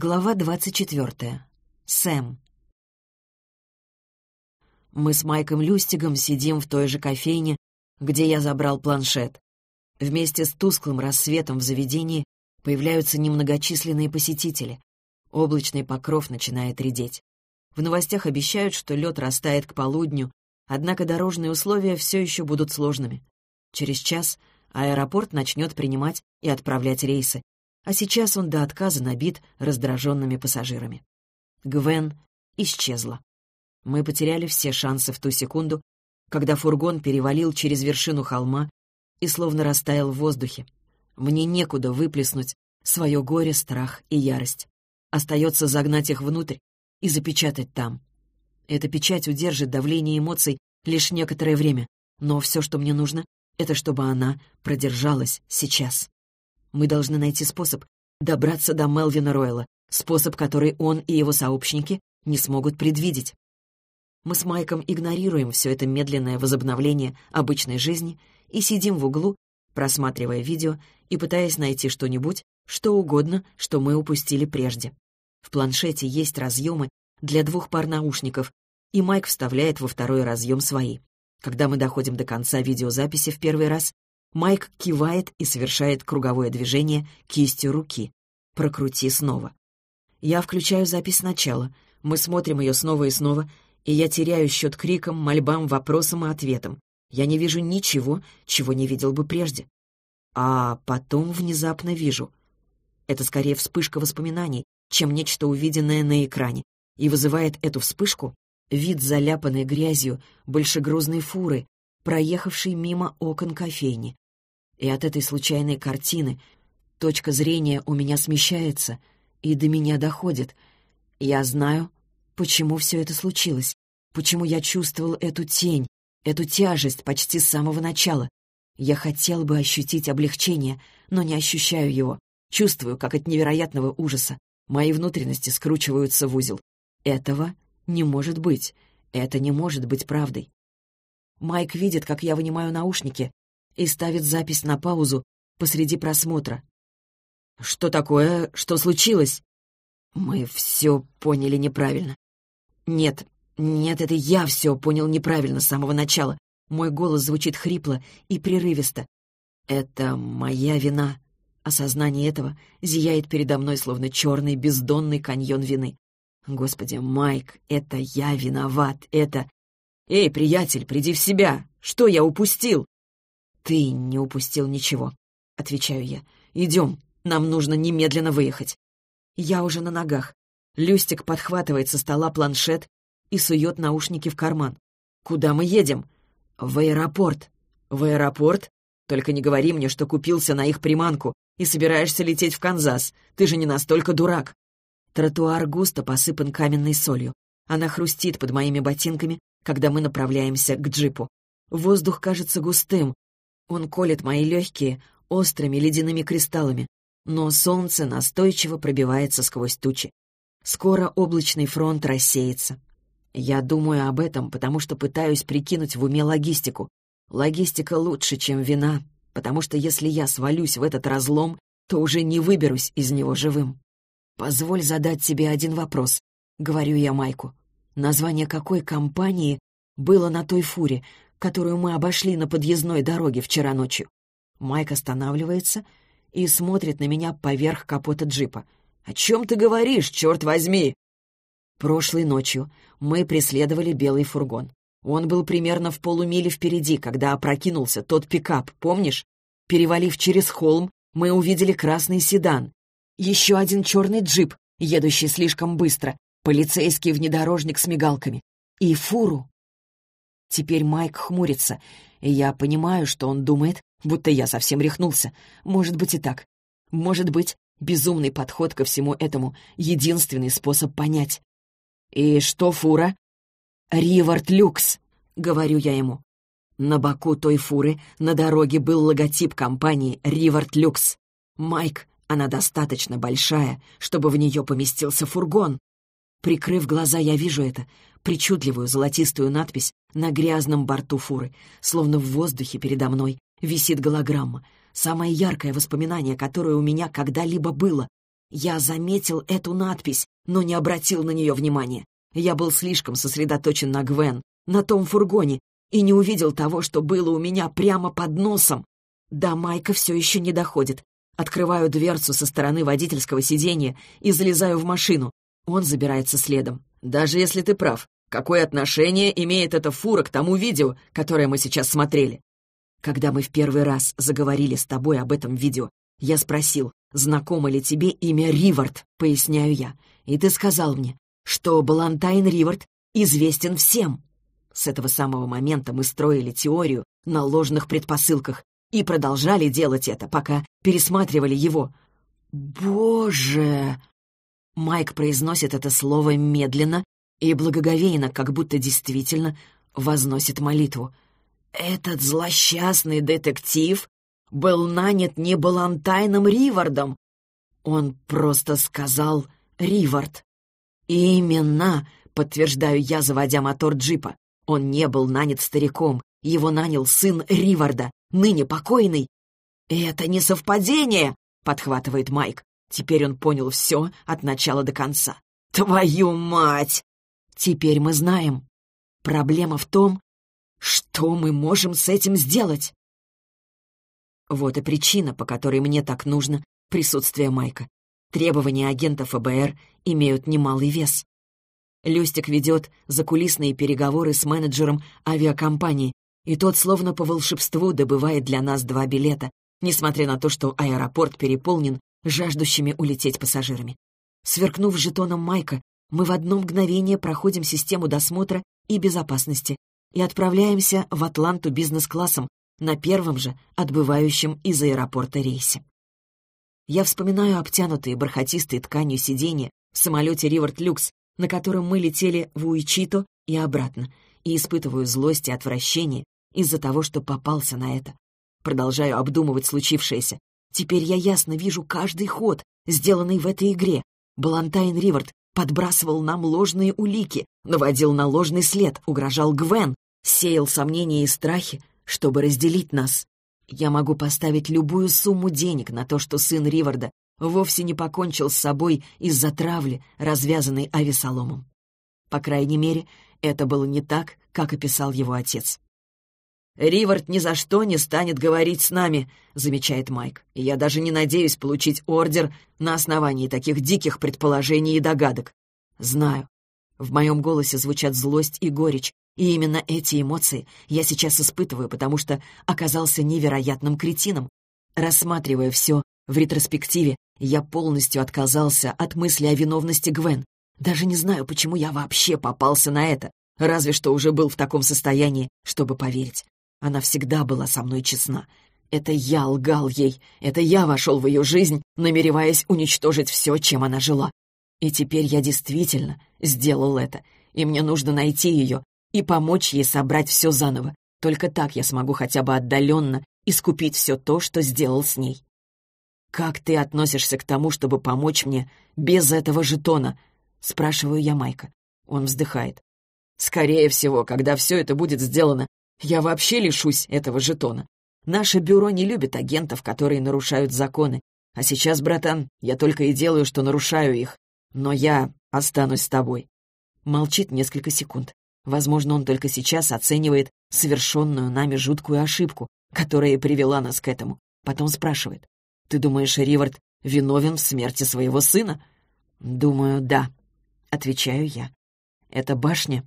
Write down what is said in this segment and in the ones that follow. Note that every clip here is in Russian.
Глава двадцать четвертая. Сэм. Мы с Майком Люстигом сидим в той же кофейне, где я забрал планшет. Вместе с тусклым рассветом в заведении появляются немногочисленные посетители. Облачный покров начинает редеть. В новостях обещают, что лед растает к полудню, однако дорожные условия все еще будут сложными. Через час аэропорт начнет принимать и отправлять рейсы, а сейчас он до отказа набит раздраженными пассажирами. Гвен исчезла. Мы потеряли все шансы в ту секунду, когда фургон перевалил через вершину холма и словно растаял в воздухе. Мне некуда выплеснуть свое горе, страх и ярость. Остается загнать их внутрь и запечатать там. Эта печать удержит давление эмоций лишь некоторое время, но все, что мне нужно, это чтобы она продержалась сейчас. Мы должны найти способ добраться до Мелвина Ройла, способ, который он и его сообщники не смогут предвидеть. Мы с Майком игнорируем все это медленное возобновление обычной жизни и сидим в углу, просматривая видео и пытаясь найти что-нибудь, что угодно, что мы упустили прежде. В планшете есть разъемы для двух пар наушников, и Майк вставляет во второй разъем свои. Когда мы доходим до конца видеозаписи в первый раз, Майк кивает и совершает круговое движение кистью руки. «Прокрути снова». Я включаю запись сначала. Мы смотрим ее снова и снова, и я теряю счет крикам, мольбам, вопросам и ответам. Я не вижу ничего, чего не видел бы прежде. А потом внезапно вижу. Это скорее вспышка воспоминаний, чем нечто увиденное на экране, и вызывает эту вспышку вид заляпанной грязью большегрузной фуры, проехавшей мимо окон кофейни. И от этой случайной картины точка зрения у меня смещается, и до меня доходит. Я знаю, почему все это случилось, почему я чувствовал эту тень, эту тяжесть почти с самого начала. Я хотел бы ощутить облегчение, но не ощущаю его. Чувствую, как от невероятного ужаса мои внутренности скручиваются в узел. Этого не может быть. Это не может быть правдой. Майк видит, как я вынимаю наушники и ставит запись на паузу посреди просмотра. «Что такое? Что случилось?» «Мы все поняли неправильно». «Нет, нет, это я все понял неправильно с самого начала. Мой голос звучит хрипло и прерывисто. Это моя вина». Осознание этого зияет передо мной, словно черный бездонный каньон вины. Господи, Майк, это я виноват, это... Эй, приятель, приди в себя! Что я упустил? Ты не упустил ничего, отвечаю я. Идем, нам нужно немедленно выехать. Я уже на ногах. Люстик подхватывает со стола планшет и сует наушники в карман. Куда мы едем? В аэропорт. В аэропорт? Только не говори мне, что купился на их приманку и собираешься лететь в Канзас. Ты же не настолько дурак. Тротуар густо посыпан каменной солью. Она хрустит под моими ботинками, когда мы направляемся к джипу. Воздух кажется густым. Он колет мои легкие острыми ледяными кристаллами, но солнце настойчиво пробивается сквозь тучи. Скоро облачный фронт рассеется. Я думаю об этом, потому что пытаюсь прикинуть в уме логистику. Логистика лучше, чем вина, потому что если я свалюсь в этот разлом, то уже не выберусь из него живым. «Позволь задать тебе один вопрос», — говорю я Майку. «Название какой компании было на той фуре, которую мы обошли на подъездной дороге вчера ночью?» Майк останавливается и смотрит на меня поверх капота джипа. «О чем ты говоришь, черт возьми?» Прошлой ночью мы преследовали белый фургон. Он был примерно в полумиле впереди, когда опрокинулся тот пикап, помнишь? Перевалив через холм, мы увидели красный седан, еще один черный джип, едущий слишком быстро, полицейский внедорожник с мигалками. И фуру. Теперь Майк хмурится, и я понимаю, что он думает, будто я совсем рехнулся. Может быть и так. Может быть, безумный подход ко всему этому — единственный способ понять. «И что фура?» «Ривард Люкс», — говорю я ему. На боку той фуры на дороге был логотип компании «Ривард Люкс». Майк она достаточно большая, чтобы в нее поместился фургон. Прикрыв глаза, я вижу это, причудливую золотистую надпись на грязном борту фуры, словно в воздухе передо мной висит голограмма, самое яркое воспоминание, которое у меня когда-либо было. Я заметил эту надпись, но не обратил на нее внимания. Я был слишком сосредоточен на Гвен, на том фургоне, и не увидел того, что было у меня прямо под носом. До Майка все еще не доходит. Открываю дверцу со стороны водительского сиденья и залезаю в машину. Он забирается следом. «Даже если ты прав, какое отношение имеет эта фура к тому видео, которое мы сейчас смотрели?» Когда мы в первый раз заговорили с тобой об этом видео, я спросил, знакомо ли тебе имя Ривард, поясняю я, и ты сказал мне, что Балантайн Ривард известен всем. С этого самого момента мы строили теорию на ложных предпосылках и продолжали делать это, пока пересматривали его. «Боже!» Майк произносит это слово медленно и благоговейно, как будто действительно возносит молитву. Этот злосчастный детектив был нанят не Балантайном Ривардом. Он просто сказал «Ривард». «Именно», — подтверждаю я, заводя мотор джипа. Он не был нанят стариком, его нанял сын Риварда, ныне покойный. «Это не совпадение», — подхватывает Майк. Теперь он понял все от начала до конца. «Твою мать!» «Теперь мы знаем. Проблема в том, что мы можем с этим сделать?» Вот и причина, по которой мне так нужно присутствие Майка. Требования агента ФБР имеют немалый вес. Люстик ведет закулисные переговоры с менеджером авиакомпании, и тот словно по волшебству добывает для нас два билета, несмотря на то, что аэропорт переполнен жаждущими улететь пассажирами. Сверкнув жетоном Майка, мы в одно мгновение проходим систему досмотра и безопасности, и отправляемся в Атланту бизнес-классом на первом же отбывающем из аэропорта рейсе. Я вспоминаю обтянутые бархатистой тканью сиденья в самолете «Ривард Люкс», на котором мы летели в Уичито и обратно, и испытываю злость и отвращение из-за того, что попался на это. Продолжаю обдумывать случившееся. Теперь я ясно вижу каждый ход, сделанный в этой игре. Балантайн Ривард подбрасывал нам ложные улики, наводил на ложный след, угрожал Гвен, сеял сомнения и страхи, чтобы разделить нас. Я могу поставить любую сумму денег на то, что сын Риварда вовсе не покончил с собой из-за травли, развязанной авесоломом. По крайней мере, это было не так, как описал его отец. «Ривард ни за что не станет говорить с нами», — замечает Майк. «И я даже не надеюсь получить ордер на основании таких диких предположений и догадок. Знаю». В моем голосе звучат злость и горечь, и именно эти эмоции я сейчас испытываю, потому что оказался невероятным кретином. Рассматривая все в ретроспективе, я полностью отказался от мысли о виновности Гвен. Даже не знаю, почему я вообще попался на это, разве что уже был в таком состоянии, чтобы поверить. Она всегда была со мной честна. Это я лгал ей, это я вошел в ее жизнь, намереваясь уничтожить все, чем она жила. И теперь я действительно сделал это, и мне нужно найти ее и помочь ей собрать все заново. Только так я смогу хотя бы отдаленно искупить все то, что сделал с ней. «Как ты относишься к тому, чтобы помочь мне без этого жетона?» — спрашиваю я Майка. Он вздыхает. «Скорее всего, когда все это будет сделано, я вообще лишусь этого жетона. Наше бюро не любит агентов, которые нарушают законы. А сейчас, братан, я только и делаю, что нарушаю их. Но я останусь с тобой». Молчит несколько секунд. Возможно, он только сейчас оценивает совершенную нами жуткую ошибку, которая привела нас к этому. Потом спрашивает. «Ты думаешь, Ривард виновен в смерти своего сына?» «Думаю, да», — отвечаю я. «Это башня,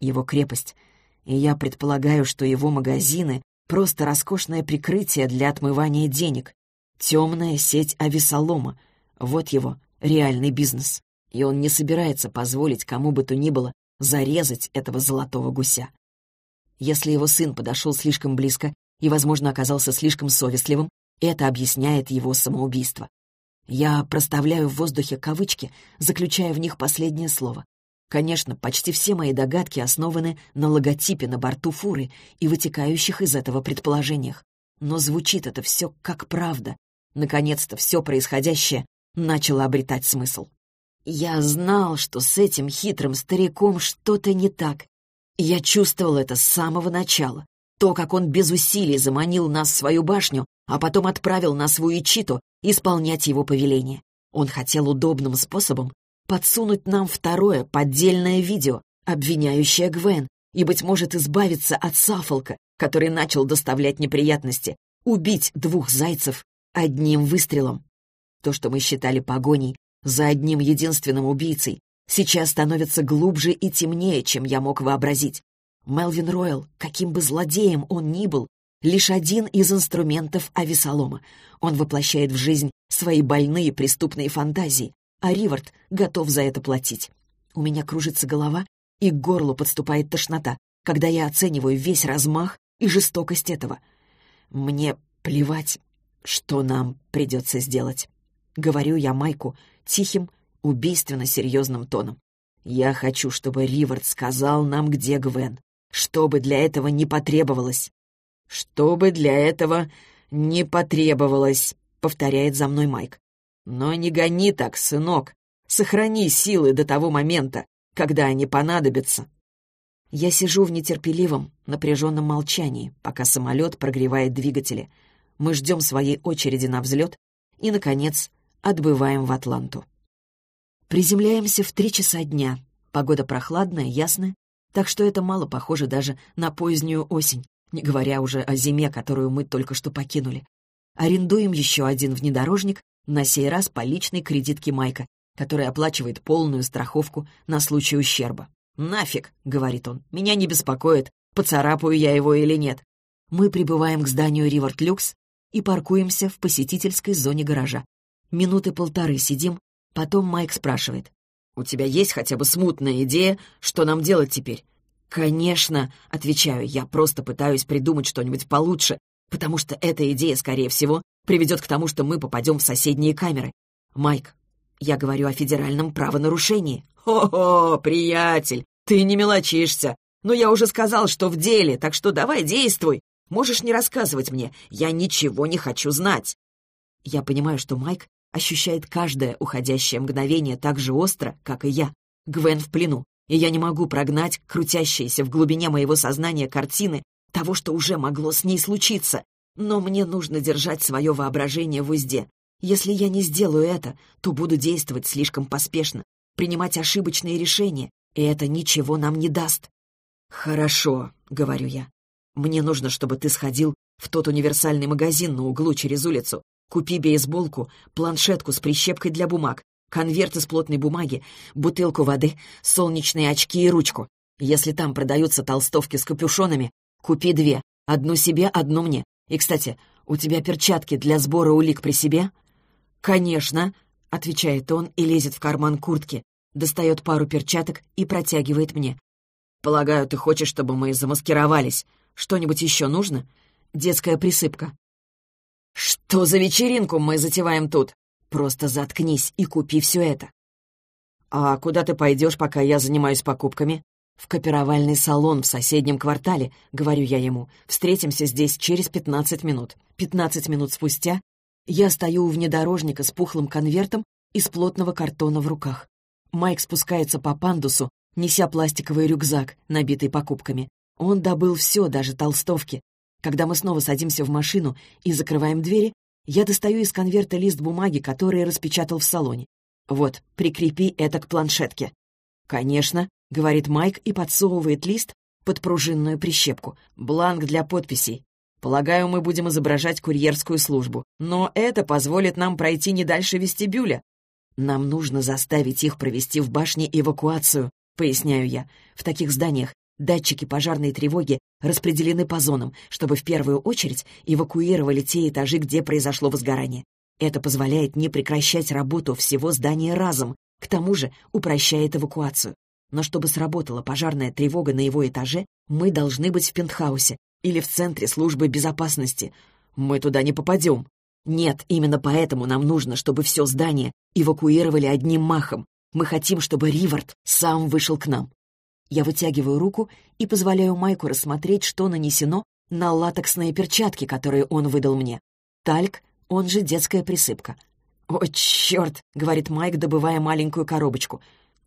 его крепость, и я предполагаю, что его магазины — просто роскошное прикрытие для отмывания денег. Темная сеть авесолома — вот его реальный бизнес. И он не собирается позволить кому бы то ни было зарезать этого золотого гуся. Если его сын подошел слишком близко и, возможно, оказался слишком совестливым, это объясняет его самоубийство. Я проставляю в воздухе кавычки, заключая в них последнее слово. Конечно, почти все мои догадки основаны на логотипе на борту фуры и вытекающих из этого предположениях. Но звучит это все как правда. Наконец-то все происходящее начало обретать смысл. Я знал, что с этим хитрым стариком что-то не так. Я чувствовал это с самого начала. То, как он без усилий заманил нас в свою башню, а потом отправил нас в Уичито исполнять его повеление. Он хотел удобным способом подсунуть нам второе поддельное видео, обвиняющее Гвен, и, быть может, избавиться от Сафолка, который начал доставлять неприятности, убить двух зайцев одним выстрелом. То, что мы считали погоней за одним единственным убийцей, сейчас становится глубже и темнее, чем я мог вообразить. Мелвин Ройл, каким бы злодеем он ни был, лишь один из инструментов Авесолома. Он воплощает в жизнь свои больные преступные фантазии, а Ривард готов за это платить. У меня кружится голова, и к горлу подступает тошнота, когда я оцениваю весь размах и жестокость этого. Мне плевать, что нам придется сделать. Говорю я Майку тихим, убийственно серьезным тоном. Я хочу, чтобы Ривард сказал нам, где Гвен. Что бы для этого не потребовалось. Что бы для этого не потребовалось, повторяет за мной Майк. Но не гони так, сынок. Сохрани силы до того момента, когда они понадобятся. Я сижу в нетерпеливом, напряженном молчании, пока самолет прогревает двигатели. Мы ждем своей очереди на взлет и, наконец, отбываем в Атланту. Приземляемся в три часа дня. Погода прохладная, ясная, так что это мало похоже даже на позднюю осень, не говоря уже о зиме, которую мы только что покинули. Арендуем еще один внедорожник, на сей раз по личной кредитке Майка, который оплачивает полную страховку на случай ущерба. «Нафиг», — говорит он, — «меня не беспокоит, поцарапаю я его или нет». Мы прибываем к зданию Ривард Люкс и паркуемся в посетительской зоне гаража. Минуты полторы сидим, потом Майк спрашивает. «У тебя есть хотя бы смутная идея, что нам делать теперь?» «Конечно», — отвечаю, я просто пытаюсь придумать что-нибудь получше, потому что эта идея, скорее всего, приведет к тому, что мы попадем в соседние камеры. Майк, я говорю о федеральном правонарушении. «О-о, приятель, ты не мелочишься. Но я уже сказал, что в деле, так что давай действуй. Можешь не рассказывать мне, я ничего не хочу знать». Я понимаю, что Майк ощущает каждое уходящее мгновение так же остро, как и я. Гвен в плену, и я не могу прогнать крутящиеся в глубине моего сознания картины того, что уже могло с ней случиться. Но мне нужно держать свое воображение в узде. Если я не сделаю это, то буду действовать слишком поспешно, принимать ошибочные решения, и это ничего нам не даст. «Хорошо», — говорю я. «Мне нужно, чтобы ты сходил в тот универсальный магазин на углу через улицу. Купи бейсболку, планшетку с прищепкой для бумаг, конверт из плотной бумаги, бутылку воды, солнечные очки и ручку. Если там продаются толстовки с капюшонами, купи две. Одну себе, одну мне. И, кстати, у тебя перчатки для сбора улик при себе?» «Конечно», — отвечает он и лезет в карман куртки, достает пару перчаток и протягивает мне. «Полагаю, ты хочешь, чтобы мы замаскировались. Что-нибудь еще нужно? Детская присыпка». «Что за вечеринку мы затеваем тут? Просто заткнись и купи все это». «А куда ты пойдешь, пока я занимаюсь покупками?» «В копировальный салон в соседнем квартале», — говорю я ему. «Встретимся здесь через пятнадцать минут». Пятнадцать минут спустя я стою у внедорожника с пухлым конвертом из плотного картона в руках. Майк спускается по пандусу, неся пластиковый рюкзак, набитый покупками. Он добыл все, даже толстовки. Когда мы снова садимся в машину и закрываем двери, я достаю из конверта лист бумаги, который распечатал в салоне. «Вот, прикрепи это к планшетке». «Конечно», — говорит Майк и подсовывает лист под пружинную прищепку. «Бланк для подписей. Полагаю, мы будем изображать курьерскую службу, но это позволит нам пройти не дальше вестибюля. Нам нужно заставить их провести в башне эвакуацию, поясняю я. В таких зданиях датчики пожарной тревоги распределены по зонам, чтобы в первую очередь эвакуировали те этажи, где произошло возгорание. Это позволяет не прекращать работу всего здания разом, к тому же упрощает эвакуацию. Но чтобы сработала пожарная тревога на его этаже, мы должны быть в пентхаусе, или в центре службы безопасности. Мы туда не попадем. Нет, именно поэтому нам нужно, чтобы все здание эвакуировали одним махом. Мы хотим, чтобы Ривард сам вышел к нам. Я вытягиваю руку и позволяю Майку рассмотреть, что нанесено на латексные перчатки, которые он выдал мне. Тальк, он же детская присыпка. «О, черт!» — говорит Майк, добывая маленькую коробочку.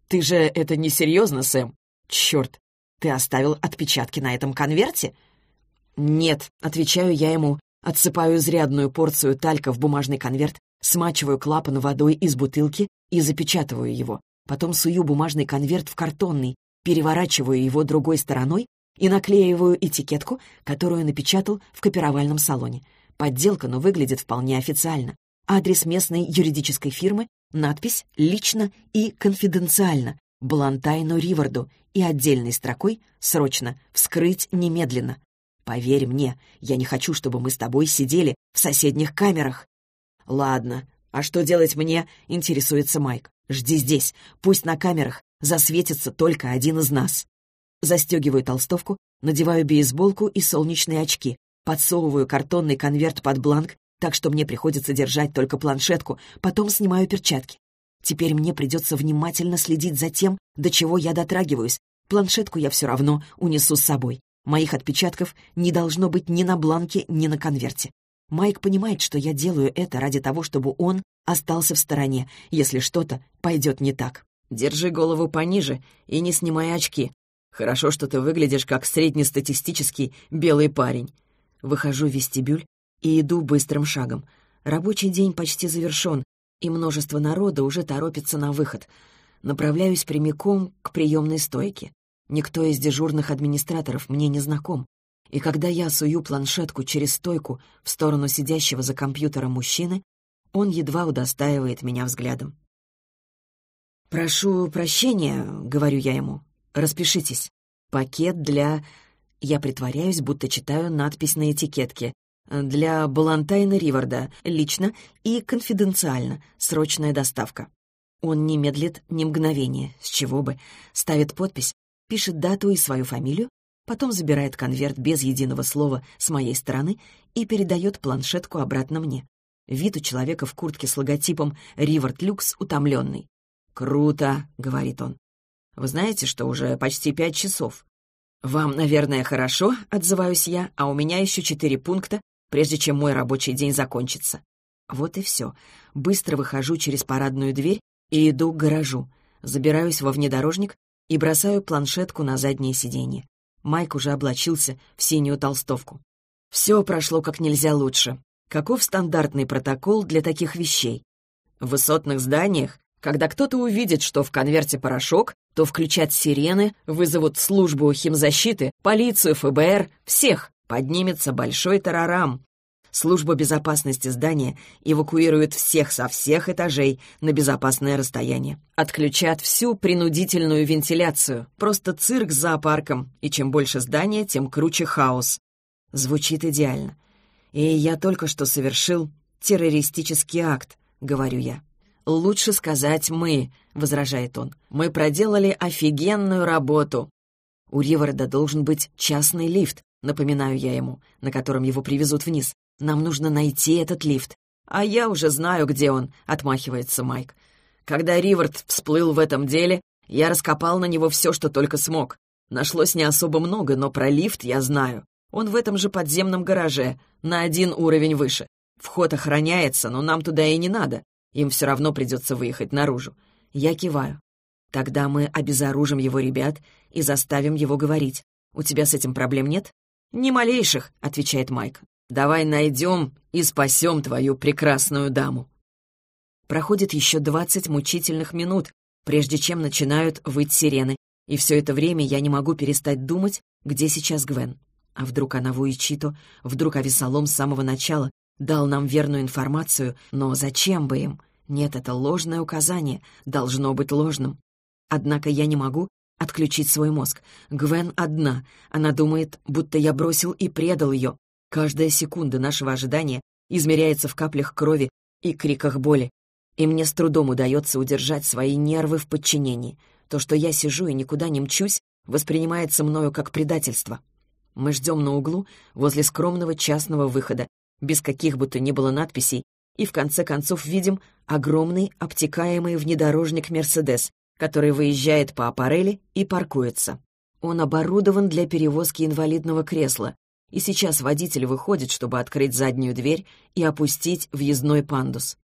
«Ты же это не серьезно, Сэм?» «Черт! Ты оставил отпечатки на этом конверте?» «Нет», — отвечаю я ему, отсыпаю изрядную порцию талька в бумажный конверт, смачиваю клапан водой из бутылки и запечатываю его. Потом сую бумажный конверт в картонный, переворачиваю его другой стороной и наклеиваю этикетку, которую напечатал в копировальном салоне. Подделка, но выглядит вполне официально. Адрес местной юридической фирмы, надпись «Лично и конфиденциально», Балантайну Риварду и отдельной строкой «Срочно! Вскрыть немедленно!» Поверь мне, я не хочу, чтобы мы с тобой сидели в соседних камерах. Ладно, а что делать мне, интересуется Майк. Жди здесь, пусть на камерах засветится только один из нас. Застегиваю толстовку, надеваю бейсболку и солнечные очки, подсовываю картонный конверт под бланк, так что мне приходится держать только планшетку, потом снимаю перчатки. Теперь мне придется внимательно следить за тем, до чего я дотрагиваюсь. Планшетку я все равно унесу с собой. Моих отпечатков не должно быть ни на бланке, ни на конверте. Майк понимает, что я делаю это ради того, чтобы он остался в стороне, если что-то пойдет не так. Держи голову пониже и не снимай очки. Хорошо, что ты выглядишь как среднестатистический белый парень. Выхожу в вестибюль и иду быстрым шагом. Рабочий день почти завершен, и множество народа уже торопится на выход. Направляюсь прямиком к приемной стойке. Никто из дежурных администраторов мне не знаком. И когда я сую планшетку через стойку в сторону сидящего за компьютером мужчины, он едва удостаивает меня взглядом. «Прошу прощения», — говорю я ему. «Распишитесь. Пакет для...» Я притворяюсь, будто читаю надпись на этикетке. Для Балантайна Риварда, лично и конфиденциально, срочная доставка. Он не медлит ни мгновения, с чего бы. Ставит подпись, пишет дату и свою фамилию, потом забирает конверт без единого слова с моей стороны и передает планшетку обратно мне. Вид у человека в куртке с логотипом «Ривард Люкс» утомленный. «Круто», — говорит он. «Вы знаете, что уже почти пять часов?» «Вам, наверное, хорошо», — отзываюсь я, «а у меня еще четыре пункта, прежде чем мой рабочий день закончится. Вот и все. Быстро выхожу через парадную дверь и иду к гаражу. Забираюсь во внедорожник и бросаю планшетку на заднее сиденье. Майк уже облачился в синюю толстовку. Все прошло как нельзя лучше. Каков стандартный протокол для таких вещей? В высотных зданиях, когда кто-то увидит, что в конверте порошок, то включат сирены, вызовут службу химзащиты, полицию, ФБР, всех. Поднимется большой тарарам. Служба безопасности здания эвакуирует всех со всех этажей на безопасное расстояние. Отключат всю принудительную вентиляцию. Просто цирк с зоопарком. И чем больше здания, тем круче хаос. Звучит идеально. И я только что совершил террористический акт, говорю я. «Лучше сказать «мы», — возражает он. «Мы проделали офигенную работу». У Риварда должен быть частный лифт, Напоминаю я ему, на котором его привезут вниз. Нам нужно найти этот лифт. А я уже знаю, где он, отмахивается Майк. Когда Ривард всплыл в этом деле, я раскопал на него все, что только смог. Нашлось не особо много, но про лифт я знаю. Он в этом же подземном гараже, на один уровень выше. Вход охраняется, но нам туда и не надо. Им все равно придется выехать наружу. Я киваю. Тогда мы обезоружим его ребят и заставим его говорить. У тебя с этим проблем нет? «Ни малейших», — отвечает Майк. «Давай найдем и спасем твою прекрасную даму». Проходит еще двадцать мучительных минут, прежде чем начинают выть сирены, и все это время я не могу перестать думать, где сейчас Гвен. А вдруг она в Уичито, вдруг Авесолом с самого начала дал нам верную информацию, но зачем бы им? Нет, это ложное указание, должно быть ложным. Однако я не могу отключить свой мозг. Гвен одна. Она думает, будто я бросил и предал ее. Каждая секунда нашего ожидания измеряется в каплях крови и криках боли. И мне с трудом удается удержать свои нервы в подчинении. То, что я сижу и никуда не мчусь, воспринимается мною как предательство. Мы ждем на углу, возле скромного частного выхода, без каких бы то ни было надписей, и в конце концов видим огромный обтекаемый внедорожник «Мерседес», который выезжает по аппарели и паркуется. Он оборудован для перевозки инвалидного кресла, и сейчас водитель выходит, чтобы открыть заднюю дверь и опустить въездной пандус.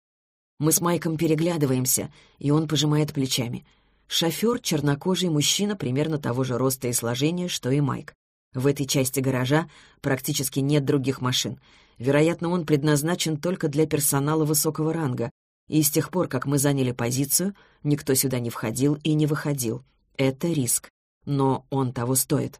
Мы с Майком переглядываемся, и он пожимает плечами. Шофер — чернокожий мужчина примерно того же роста и сложения, что и Майк. В этой части гаража практически нет других машин. Вероятно, он предназначен только для персонала высокого ранга. И с тех пор, как мы заняли позицию, никто сюда не входил и не выходил. Это риск. Но он того стоит.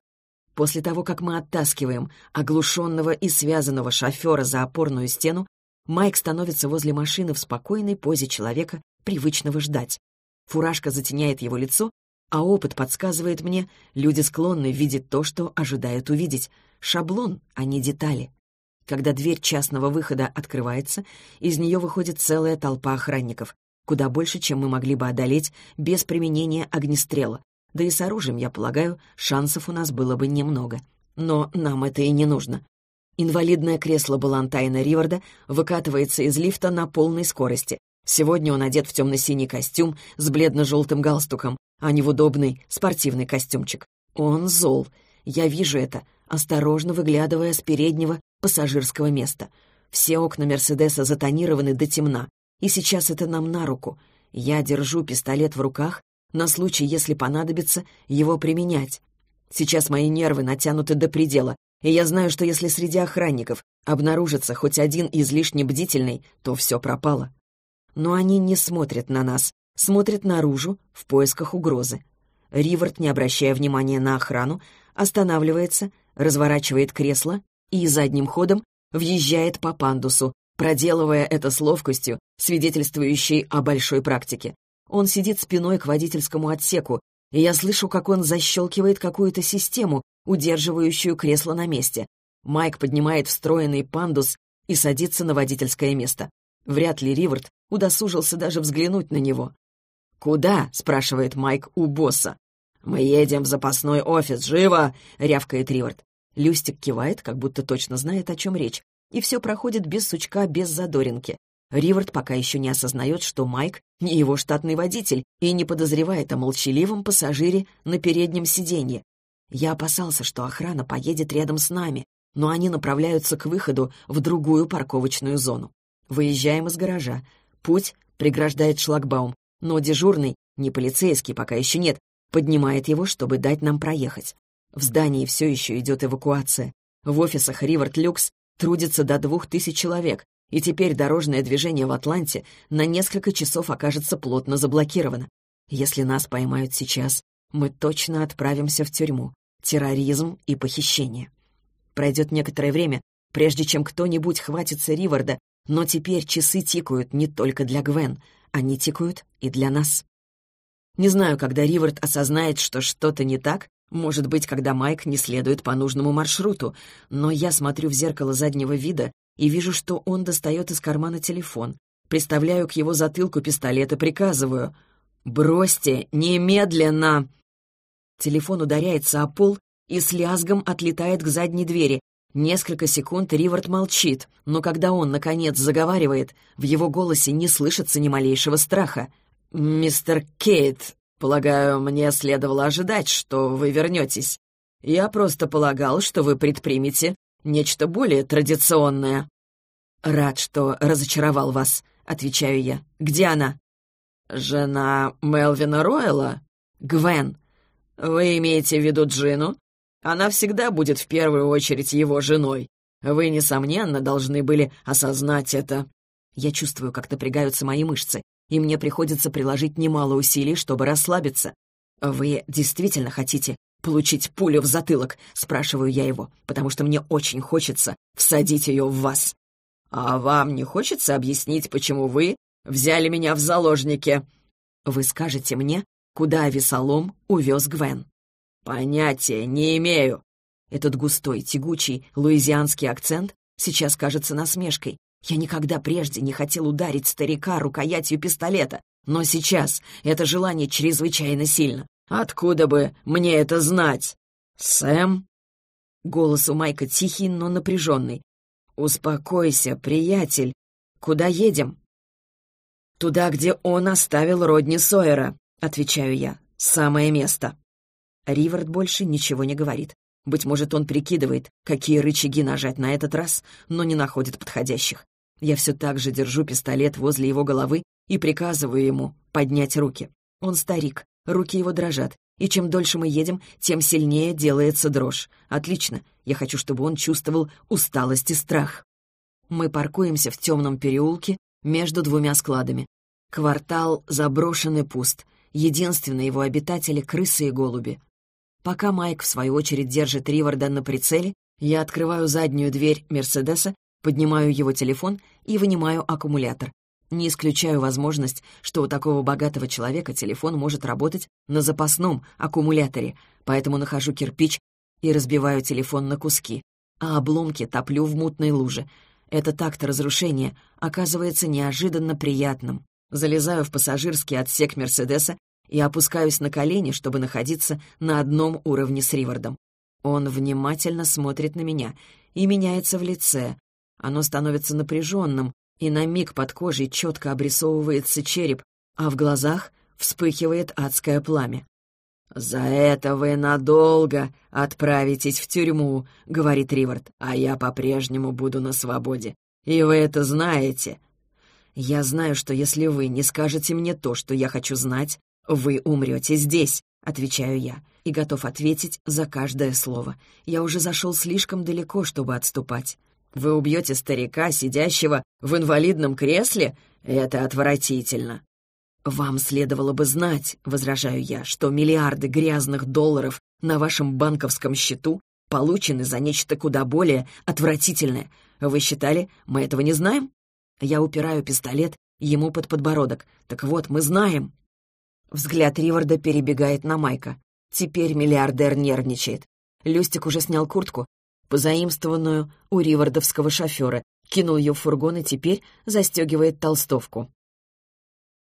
После того, как мы оттаскиваем оглушенного и связанного шофера за опорную стену, Майк становится возле машины в спокойной позе человека, привычного ждать. Фуражка затеняет его лицо, а опыт подсказывает мне, люди склонны видеть то, что ожидают увидеть. Шаблон, а не детали. Когда дверь частного выхода открывается, из нее выходит целая толпа охранников, куда больше, чем мы могли бы одолеть без применения огнестрела. Да и с оружием, я полагаю, шансов у нас было бы немного. Но нам это и не нужно. Инвалидное кресло Балантайна Риварда выкатывается из лифта на полной скорости. Сегодня он одет в темно-синий костюм с бледно-желтым галстуком, а не в удобный спортивный костюмчик. Он зол. Я вижу это, осторожно выглядывая с переднего пассажирского места. Все окна Мерседеса затонированы до темна, и сейчас это нам на руку. Я держу пистолет в руках на случай, если понадобится его применять. Сейчас мои нервы натянуты до предела, и я знаю, что если среди охранников обнаружится хоть один излишне бдительный, то все пропало. Но они не смотрят на нас, смотрят наружу в поисках угрозы. Ривард, не обращая внимания на охрану, останавливается, разворачивает кресло и задним ходом въезжает по пандусу, проделывая это с ловкостью, свидетельствующей о большой практике. Он сидит спиной к водительскому отсеку, и я слышу, как он защелкивает какую-то систему, удерживающую кресло на месте. Майк поднимает встроенный пандус и садится на водительское место. Вряд ли Ривард удосужился даже взглянуть на него. «Куда?» — спрашивает Майк у босса. «Мы едем в запасной офис, живо!» — рявкает Ривард. Люстик кивает, как будто точно знает, о чем речь. И все проходит без сучка, без задоринки. Ривард пока еще не осознает, что Майк не его штатный водитель и не подозревает о молчаливом пассажире на переднем сиденье. Я опасался, что охрана поедет рядом с нами, но они направляются к выходу в другую парковочную зону. Выезжаем из гаража. Путь преграждает шлагбаум, но дежурный, не полицейский, пока еще нет, поднимает его, чтобы дать нам проехать. В здании все еще идет эвакуация. В офисах Ривард Люкс трудится до двух тысяч человек, и теперь дорожное движение в Атланте на несколько часов окажется плотно заблокировано. Если нас поймают сейчас, мы точно отправимся в тюрьму. Терроризм и похищение. Пройдет некоторое время, прежде чем кто-нибудь хватится Риварда, но теперь часы тикают не только для Гвен, они тикают и для нас. Не знаю, когда Ривард осознает, что что-то не так, может быть, когда Майк не следует по нужному маршруту, но я смотрю в зеркало заднего вида и вижу, что он достает из кармана телефон. Приставляю к его затылку пистолет и приказываю «Бросьте! Немедленно!» Телефон ударяется о пол и с лязгом отлетает к задней двери. Несколько секунд Ривард молчит, но когда он, наконец, заговаривает, в его голосе не слышится ни малейшего страха. «Мистер Кейт, полагаю, мне следовало ожидать, что вы вернетесь. Я просто полагал, что вы предпримете нечто более традиционное». «Рад, что разочаровал вас», — отвечаю я. «Где она?» «Жена Мелвина Ройла?» «Гвен». «Вы имеете в виду Джину?» «Она всегда будет в первую очередь его женой. Вы, несомненно, должны были осознать это». Я чувствую, как напрягаются мои мышцы, и мне приходится приложить немало усилий, чтобы расслабиться. «Вы действительно хотите получить пулю в затылок?» — спрашиваю я его, потому что мне очень хочется всадить ее в вас. «А вам не хочется объяснить, почему вы взяли меня в заложники?» «Вы скажете мне, куда Весолом увез Гвен?» «Понятия не имею». Этот густой, тягучий луизианский акцент сейчас кажется насмешкой. Я никогда прежде не хотел ударить старика рукоятью пистолета, но сейчас это желание чрезвычайно сильно. Откуда бы мне это знать? Сэм? Голос у Майка тихий, но напряженный. «Успокойся, приятель. Куда едем?» «Туда, где он оставил Родни Сойера», — отвечаю я. «Самое место». Ривард больше ничего не говорит. Быть может, он прикидывает, какие рычаги нажать на этот раз, но не находит подходящих. Я все так же держу пистолет возле его головы и приказываю ему поднять руки. Он старик, руки его дрожат, и чем дольше мы едем, тем сильнее делается дрожь. Отлично, я хочу, чтобы он чувствовал усталость и страх. Мы паркуемся в темном переулке между двумя складами. Квартал заброшен и пуст. Единственные его обитатели — крысы и голуби. Пока Майк, в свою очередь, держит Риварда на прицеле, я открываю заднюю дверь Мерседеса, поднимаю его телефон и вынимаю аккумулятор. Не исключаю возможность, что у такого богатого человека телефон может работать на запасном аккумуляторе, поэтому нахожу кирпич и разбиваю телефон на куски, а обломки топлю в мутной луже. Этот акт разрушения оказывается неожиданно приятным. Залезаю в пассажирский отсек Мерседеса и опускаюсь на колени, чтобы находиться на одном уровне с Ривардом. Он внимательно смотрит на меня и меняется в лице. Оно становится напряженным, и на миг под кожей четко обрисовывается череп, а в глазах вспыхивает адское пламя. «За это вы надолго отправитесь в тюрьму», — говорит Ривард, «а я по-прежнему буду на свободе. И вы это знаете». «Я знаю, что если вы не скажете мне то, что я хочу знать, вы умрете здесь», — отвечаю я, и готов ответить за каждое слово. Я уже зашел слишком далеко, чтобы отступать. «Вы убьете старика, сидящего в инвалидном кресле? Это отвратительно». «Вам следовало бы знать, — возражаю я, — что миллиарды грязных долларов на вашем банковском счету получены за нечто куда более отвратительное. Вы считали, мы этого не знаем?» Я упираю пистолет ему под подбородок. «Так вот, мы знаем». Взгляд Риварда перебегает на Майка. Теперь миллиардер нервничает. Люстик уже снял куртку, позаимствованную у ривардовского шофера, кинул ее в фургон и теперь застегивает толстовку.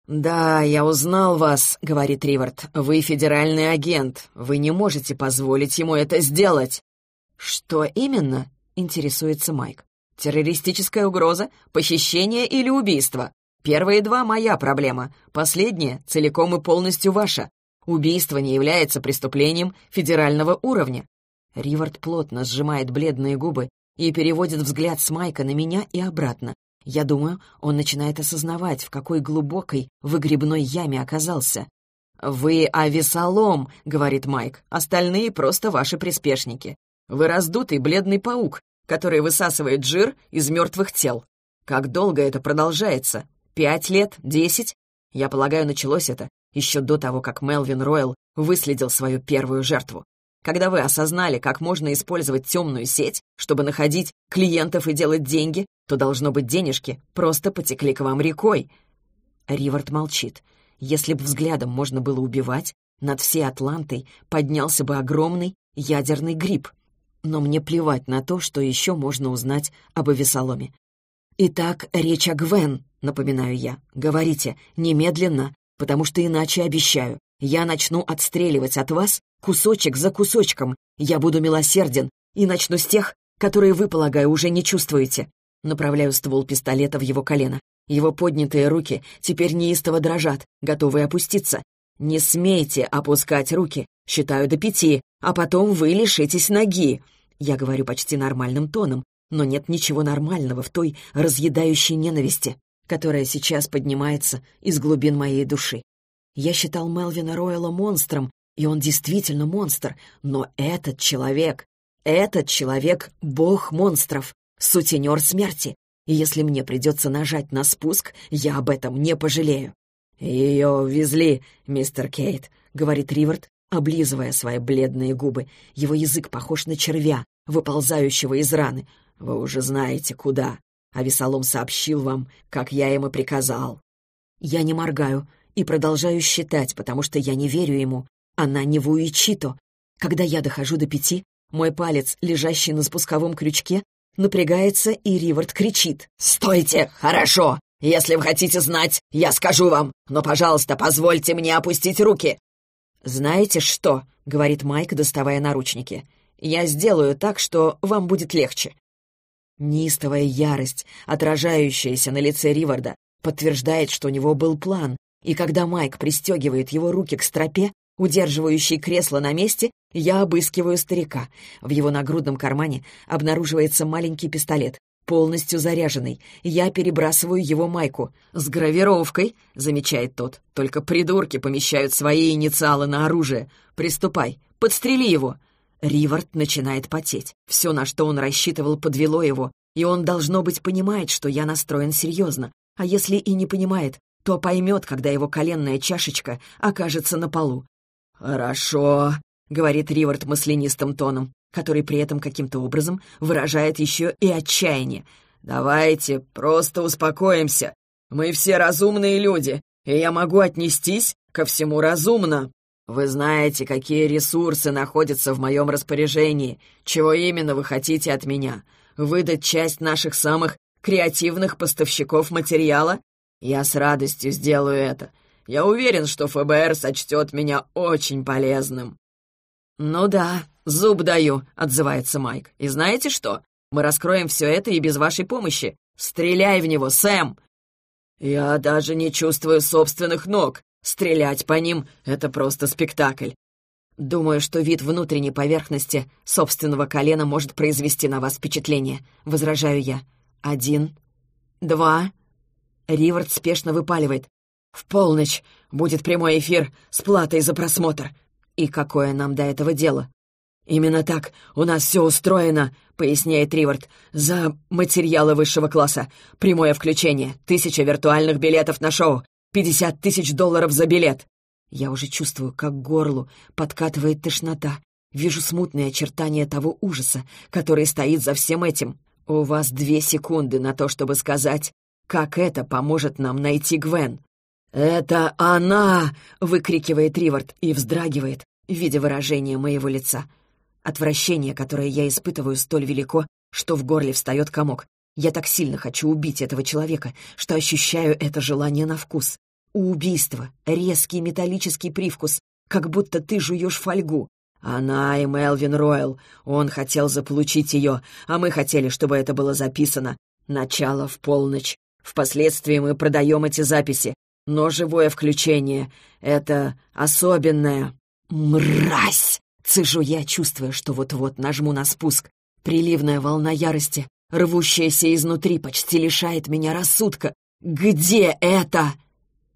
«Да, я узнал вас», — говорит Ривард. «Вы федеральный агент. Вы не можете позволить ему это сделать». «Что именно?» — интересуется Майк. «Террористическая угроза, похищение или убийство? Первые два — моя проблема, последняя — целиком и полностью ваша. Убийство не является преступлением федерального уровня». Ривард плотно сжимает бледные губы и переводит взгляд с Майка на меня и обратно, я думаю, он начинает осознавать, в какой глубокой выгребной яме оказался. «Вы авесолом», — говорит Майк, — «остальные просто ваши приспешники. Вы раздутый бледный паук, который высасывает жир из мертвых тел. Как долго это продолжается? Пять лет? Десять? Я полагаю, началось это еще до того, как Мелвин Ройл выследил свою первую жертву. Когда вы осознали, как можно использовать темную сеть, чтобы находить клиентов и делать деньги, то, должно быть, денежки просто потекли к вам рекой. Ривард молчит. Если бы взглядом можно было убивать, над всей Атлантой поднялся бы огромный ядерный гриб. Но мне плевать на то, что еще можно узнать об Авесоломе. «Итак, речь о Гвен», — напоминаю я. «Говорите, немедленно, потому что иначе обещаю, я начну отстреливать от вас кусочек за кусочком. Я буду милосерден и начну с тех, которые вы, полагаю, уже не чувствуете. Направляю ствол пистолета в его колено. Его поднятые руки теперь неистово дрожат, готовые опуститься. «Не смейте опускать руки. Считаю до пяти, а потом вы лишитесь ноги». Я говорю почти нормальным тоном, но нет ничего нормального в той разъедающей ненависти, которая сейчас поднимается из глубин моей души. Я считал Мелвина Ройла монстром, и он действительно монстр, но этот человек, этот человек — бог монстров сутенер смерти, и если мне придется нажать на спуск, я об этом не пожалею. «Ее везли, мистер Кейт», — говорит Ривард, облизывая свои бледные губы. Его язык похож на червя, выползающего из раны. «Вы уже знаете, куда. А Весолом сообщил вам, как я ему приказал». Я не моргаю и продолжаю считать, потому что я не верю ему. Она не в Уичито. Когда я дохожу до пяти, мой палец, лежащий на спусковом крючке, напрягается, и Ривард кричит. «Стойте! Хорошо! Если вы хотите знать, я скажу вам, но, пожалуйста, позвольте мне опустить руки!» «Знаете что?» — говорит Майк, доставая наручники. «Я сделаю так, что вам будет легче». Нистовая ярость, отражающаяся на лице Риварда, подтверждает, что у него был план, и когда Майк пристегивает его руки к стропе, удерживающей кресло на месте, я обыскиваю старика. В его нагрудном кармане обнаруживается маленький пистолет, полностью заряженный. Я перебрасываю его майку. «С гравировкой», — замечает тот. «Только придурки помещают свои инициалы на оружие. Приступай, подстрели его». Ривард начинает потеть. Все, на что он рассчитывал, подвело его, и он, должно быть, понимает, что я настроен серьезно. А если и не понимает, то поймет, когда его коленная чашечка окажется на полу. «Хорошо», — говорит Ривард маслянистым тоном, который при этом каким-то образом выражает еще и отчаяние. «Давайте просто успокоимся. Мы все разумные люди, и я могу отнестись ко всему разумно. Вы знаете, какие ресурсы находятся в моем распоряжении, чего именно вы хотите от меня. Выдать часть наших самых креативных поставщиков материала? Я с радостью сделаю это. Я уверен, что ФБР сочтет меня очень полезным». «Ну да, зуб даю», — отзывается Майк. «И знаете что? Мы раскроем все это и без вашей помощи. Стреляй в него, Сэм!» «Я даже не чувствую собственных ног. Стрелять по ним — это просто спектакль. Думаю, что вид внутренней поверхности собственного колена может произвести на вас впечатление. Возражаю я. Один, два... Ривард спешно выпаливает. «В полночь будет прямой эфир с платой за просмотр. И какое нам до этого дело?» «Именно так у нас все устроено», — поясняет Ривард. «За материалы высшего класса. Прямое включение. Тысяча виртуальных билетов на шоу. Пятьдесят тысяч долларов за билет!» Я уже чувствую, как горлу подкатывает тошнота. Вижу смутные очертания того ужаса, который стоит за всем этим. У вас две секунды на то, чтобы сказать, как это поможет нам найти Гвен. «Это она!» — выкрикивает Ривард и вздрагивает, видя выражение моего лица. Отвращение, которое я испытываю, столь велико, что в горле встает комок. Я так сильно хочу убить этого человека, что ощущаю это желание на вкус. У убийства резкий металлический привкус, как будто ты жуешь фольгу. Она и Мелвин Ройл. Он хотел заполучить ее, а мы хотели, чтобы это было записано. Начало в полночь. Впоследствии мы продаем эти записи. Но живое включение — это особенное. «Мразь!» — цежу я, чувствуя, что вот-вот нажму на спуск. Приливная волна ярости рвущаяся изнутри, почти лишает меня рассудка. Где это?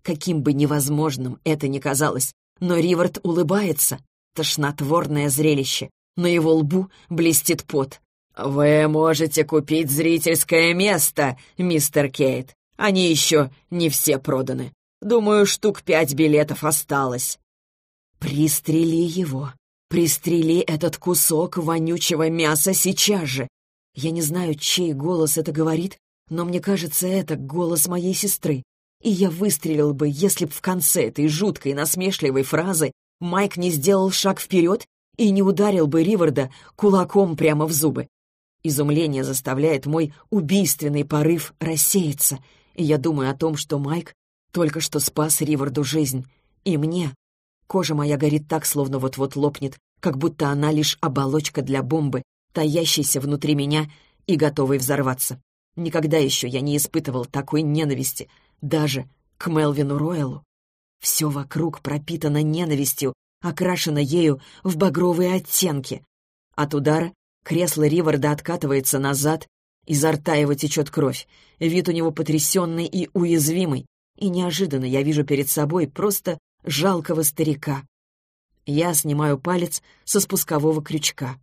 Каким бы невозможным это ни казалось, но Ривард улыбается. Тошнотворное зрелище. На его лбу блестит пот. «Вы можете купить зрительское место, мистер Кейт. Они еще не все проданы. Думаю, штук пять билетов осталось». «Пристрели его. Пристрели этот кусок вонючего мяса сейчас же. Я не знаю, чей голос это говорит, но мне кажется, это голос моей сестры. И я выстрелил бы, если б в конце этой жуткой насмешливой фразы Майк не сделал шаг вперед и не ударил бы Риварда кулаком прямо в зубы. Изумление заставляет мой убийственный порыв рассеяться, и я думаю о том, что Майк только что спас Риварду жизнь. И мне. Кожа моя горит так, словно вот-вот лопнет, как будто она лишь оболочка для бомбы, таящийся внутри меня и готовый взорваться. Никогда еще я не испытывал такой ненависти, даже к Мелвину Ройлу. Все вокруг пропитано ненавистью, окрашено ею в багровые оттенки. От удара кресло Риварда откатывается назад, изо рта его течет кровь, вид у него потрясенный и уязвимый, и неожиданно я вижу перед собой просто жалкого старика. Я снимаю палец со спускового крючка.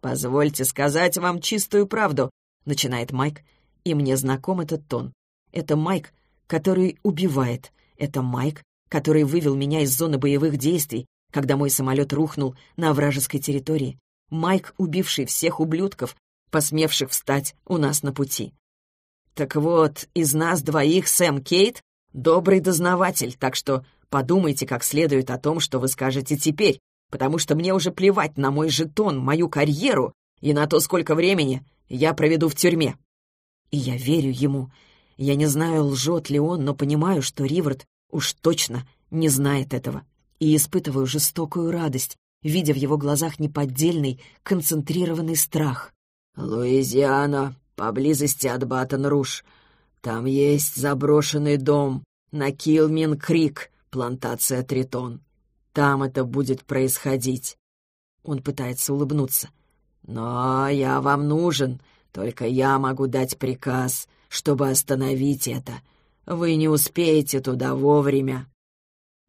«Позвольте сказать вам чистую правду», — начинает Майк, и мне знаком этот тон. Это Майк, который убивает. Это Майк, который вывел меня из зоны боевых действий, когда мой самолет рухнул на вражеской территории. Майк, убивший всех ублюдков, посмевших встать у нас на пути. Так вот, из нас двоих Сэм Кейт — добрый дознаватель, так что подумайте как следует о том, что вы скажете теперь, потому что мне уже плевать на мой жетон, мою карьеру и на то, сколько времени я проведу в тюрьме. И я верю ему. Я не знаю, лжет ли он, но понимаю, что Ривард уж точно не знает этого. И испытываю жестокую радость, видя в его глазах неподдельный, концентрированный страх. «Луизиана, поблизости от Баттон-Руш. Там есть заброшенный дом на Килмин-Крик, плантация Тритон. Там это будет происходить. Он пытается улыбнуться. Но я вам нужен, только я могу дать приказ, чтобы остановить это. Вы не успеете туда вовремя.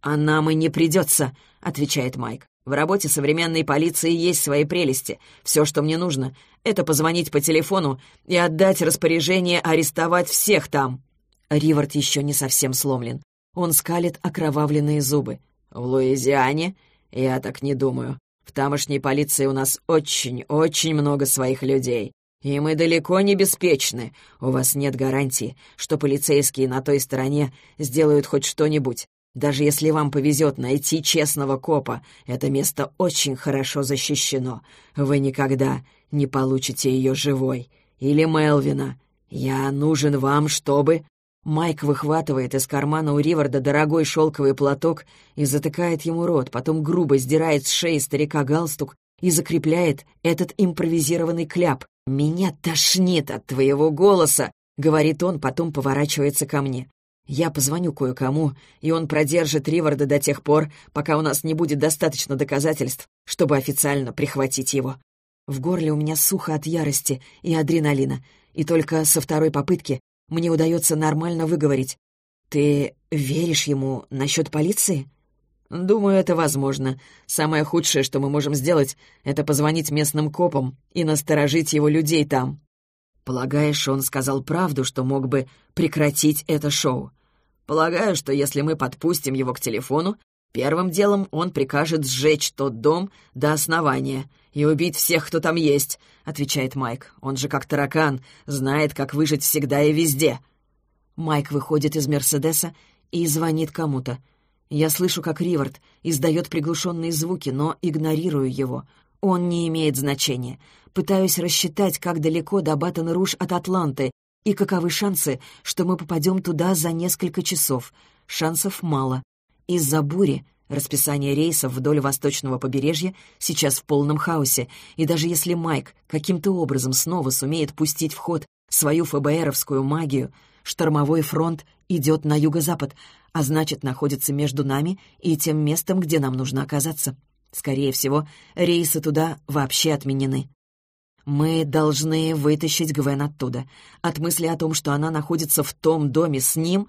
«А нам и не придется», — отвечает Майк. В работе современной полиции есть свои прелести. Все, что мне нужно, это позвонить по телефону и отдать распоряжение арестовать всех там». Ривард еще не совсем сломлен. Он скалит окровавленные зубы. «В Луизиане? Я так не думаю. В тамошней полиции у нас очень-очень много своих людей. И мы далеко не беспечны. У вас нет гарантии, что полицейские на той стороне сделают хоть что-нибудь. Даже если вам повезет найти честного копа, это место очень хорошо защищено. Вы никогда не получите ее живой. Или Мелвина. Я нужен вам, чтобы...» Майк выхватывает из кармана у Риварда дорогой шелковый платок и затыкает ему рот, потом грубо сдирает с шеи старика галстук и закрепляет этот импровизированный кляп. «Меня тошнит от твоего голоса!» — говорит он, потом поворачивается ко мне. Я позвоню кое-кому, и он продержит Риварда до тех пор, пока у нас не будет достаточно доказательств, чтобы официально прихватить его. В горле у меня сухо от ярости и адреналина, и только со второй попытки мне удается нормально выговорить. «Ты веришь ему насчет полиции?» «Думаю, это возможно. Самое худшее, что мы можем сделать, это позвонить местным копам и насторожить его людей там». «Полагаешь, он сказал правду, что мог бы прекратить это шоу?» «Полагаю, что если мы подпустим его к телефону, первым делом он прикажет сжечь тот дом до основания и убить всех, кто там есть», — отвечает Майк. «Он же как таракан, знает, как выжить всегда и везде». Майк выходит из «Мерседеса» и звонит кому-то. Я слышу, как Ривард издает приглушенные звуки, но игнорирую его. Он не имеет значения. Пытаюсь рассчитать, как далеко до Баттон-Руж от Атланты и каковы шансы, что мы попадем туда за несколько часов. Шансов мало. Из-за бури расписание рейсов вдоль восточного побережья сейчас в полном хаосе, и даже если Майк каким-то образом снова сумеет пустить в ход свою ФБРовскую магию, штормовой фронт идет на юго-запад, а значит, находится между нами и тем местом, где нам нужно оказаться. Скорее всего, рейсы туда вообще отменены. Мы должны вытащить Гвен оттуда. От мысли о том, что она находится в том доме с ним,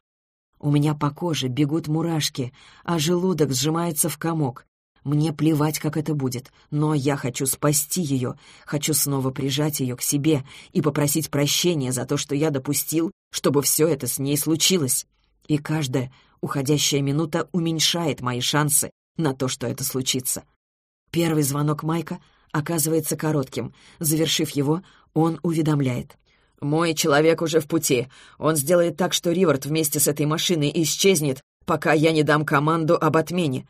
у меня по коже бегут мурашки, а желудок сжимается в комок. Мне плевать, как это будет, но я хочу спасти ее, хочу снова прижать ее к себе и попросить прощения за то, что я допустил, чтобы все это с ней случилось. И каждая уходящая минута уменьшает мои шансы на то, что это случится. Первый звонок Майка оказывается коротким. Завершив его, он уведомляет. «Мой человек уже в пути. Он сделает так, что Ривард вместе с этой машиной исчезнет, пока я не дам команду об отмене.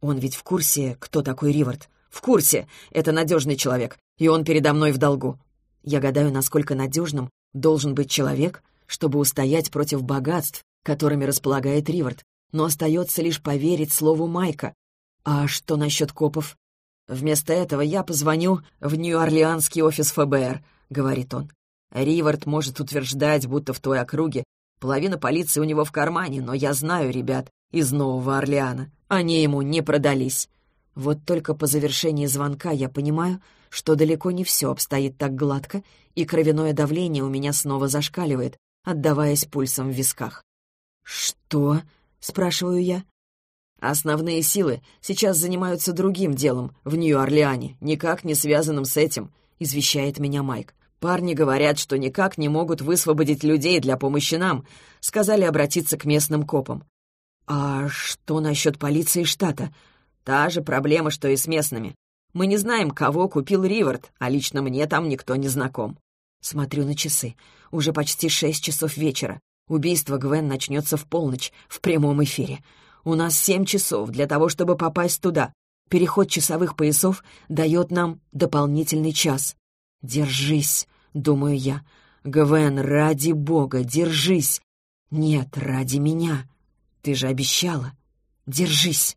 Он ведь в курсе, кто такой Ривард. В курсе. Это надежный человек, и он передо мной в долгу. Я гадаю, насколько надежным должен быть человек, чтобы устоять против богатств, которыми располагает Ривард, но остается лишь поверить слову Майка. А что насчет копов? Вместо этого я позвоню в Нью-Орлеанский офис ФБР, говорит он. Ривард может утверждать, будто в той округе половина полиции у него в кармане, но я знаю ребят из Нового Орлеана. Они ему не продались. Вот только по завершении звонка я понимаю, что далеко не все обстоит так гладко, и кровяное давление у меня снова зашкаливает, отдаваясь пульсом в висках. «Что?» — спрашиваю я. «Основные силы сейчас занимаются другим делом в Нью-Орлеане, никак не связанным с этим», — извещает меня Майк. «Парни говорят, что никак не могут высвободить людей для помощи нам. Сказали обратиться к местным копам». «А что насчет полиции штата?» «Та же проблема, что и с местными. Мы не знаем, кого купил Ривард, а лично мне там никто не знаком». Смотрю на часы. Уже почти шесть часов вечера. Убийство Гвен начнется в полночь, в прямом эфире. У нас семь часов для того, чтобы попасть туда. Переход часовых поясов дает нам дополнительный час. «Держись», — думаю я. «Гвен, ради бога, держись!» «Нет, ради меня. Ты же обещала. Держись!»